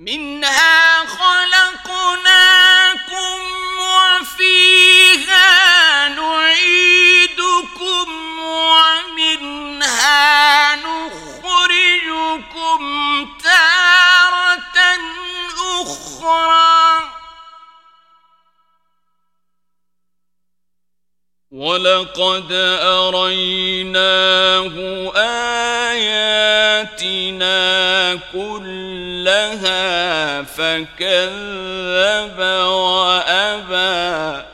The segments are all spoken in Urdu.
منها خلقناكم وفيها نعيدكم ومنها نخرجكم تارة أخرى. وَلَقَدْ أَرَيْنَاهُ فَكَذَّبَ وَأَبَى.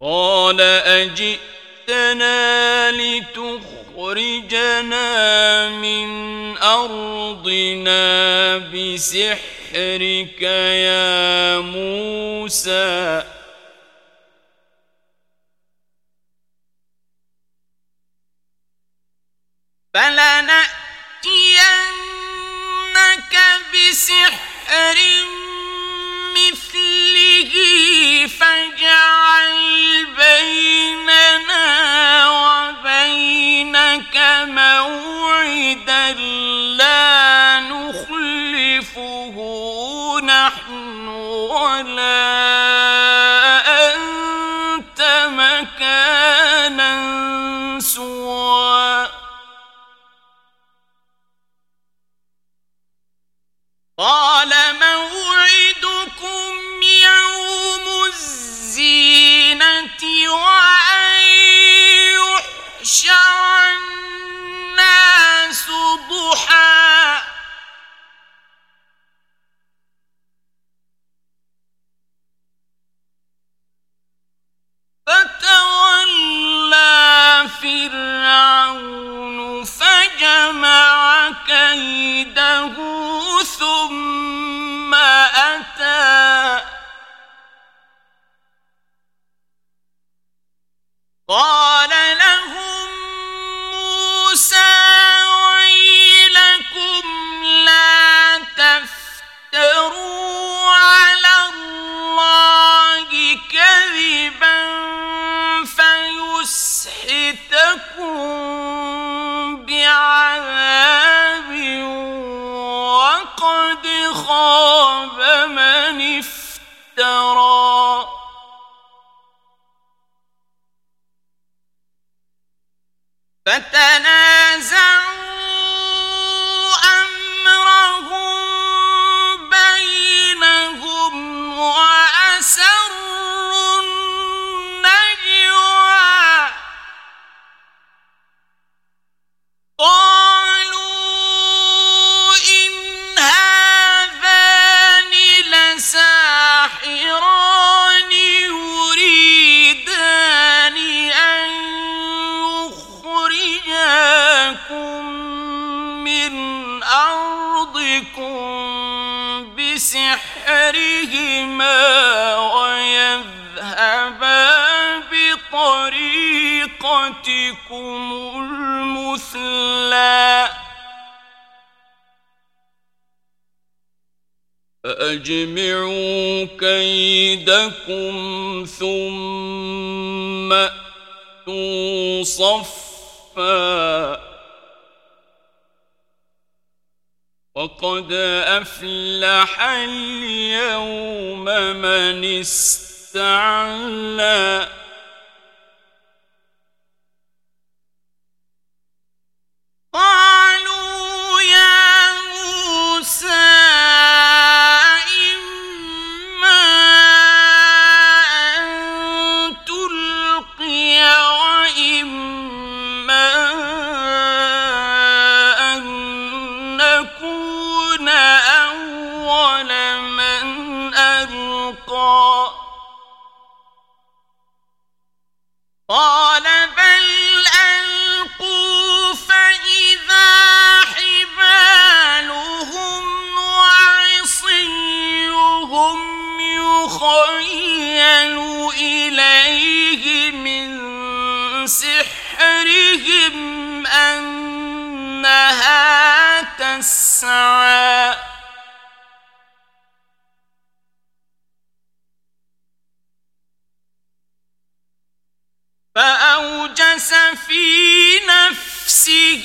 قَالَ أَجِئْتَنَا لِتُخْرِجَنَا مِنْ أَرْضِنَا بِسِحْرٍ سحرك يا موسى؟ بسحر مثله فاجعل بيننا وبينك موعدا قال فتح فأجمعوا كيدكم ثم أتوا صفا وقد أفلح اليوم من استعلى في نفسه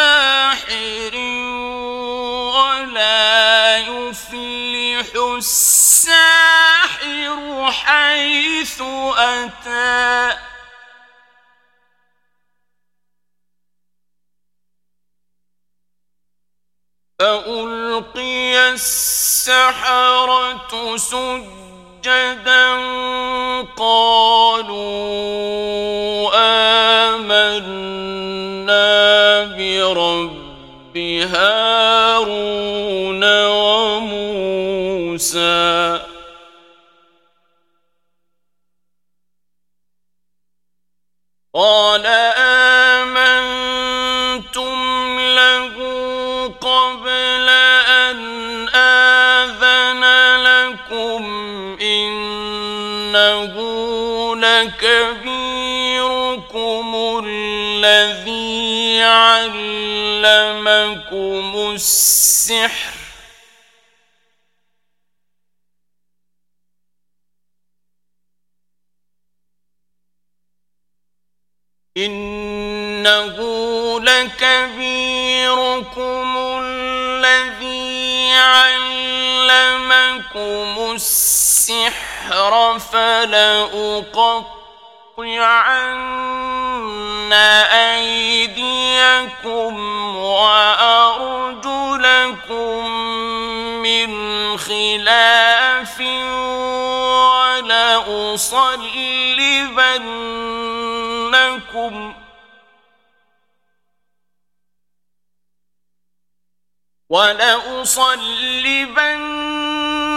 حيث أتى. فألقي السحرة سجدا قالوا آمنا برب هارون وموسى. لكبيركم الذي علمكم السحر إنه لكبيركم الذي علمكم السحر البحر فلأقطعن أيديكم وأرجلكم من خلاف ولأصلبنكم وَلَأُصَلِّبَنَّ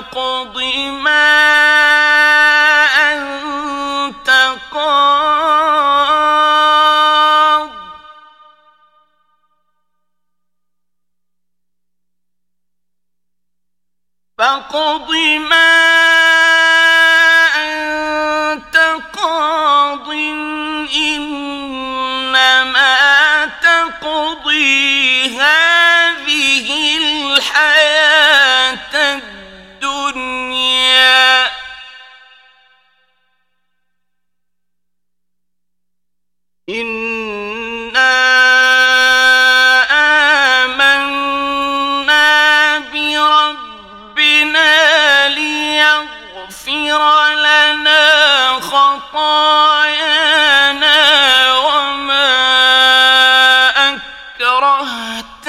تقض ما كرهت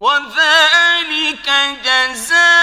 وذلك جزاء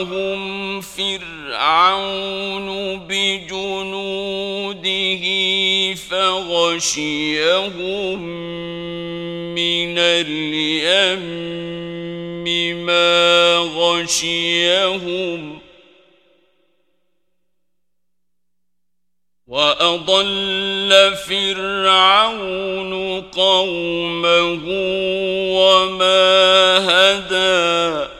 فأتبعهم فرعون بجنوده فغشيهم من اليم ما غشيهم وأضل فرعون قومه وما هدى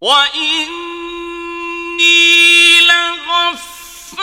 وَإِنِّي لَغَفَّارٌ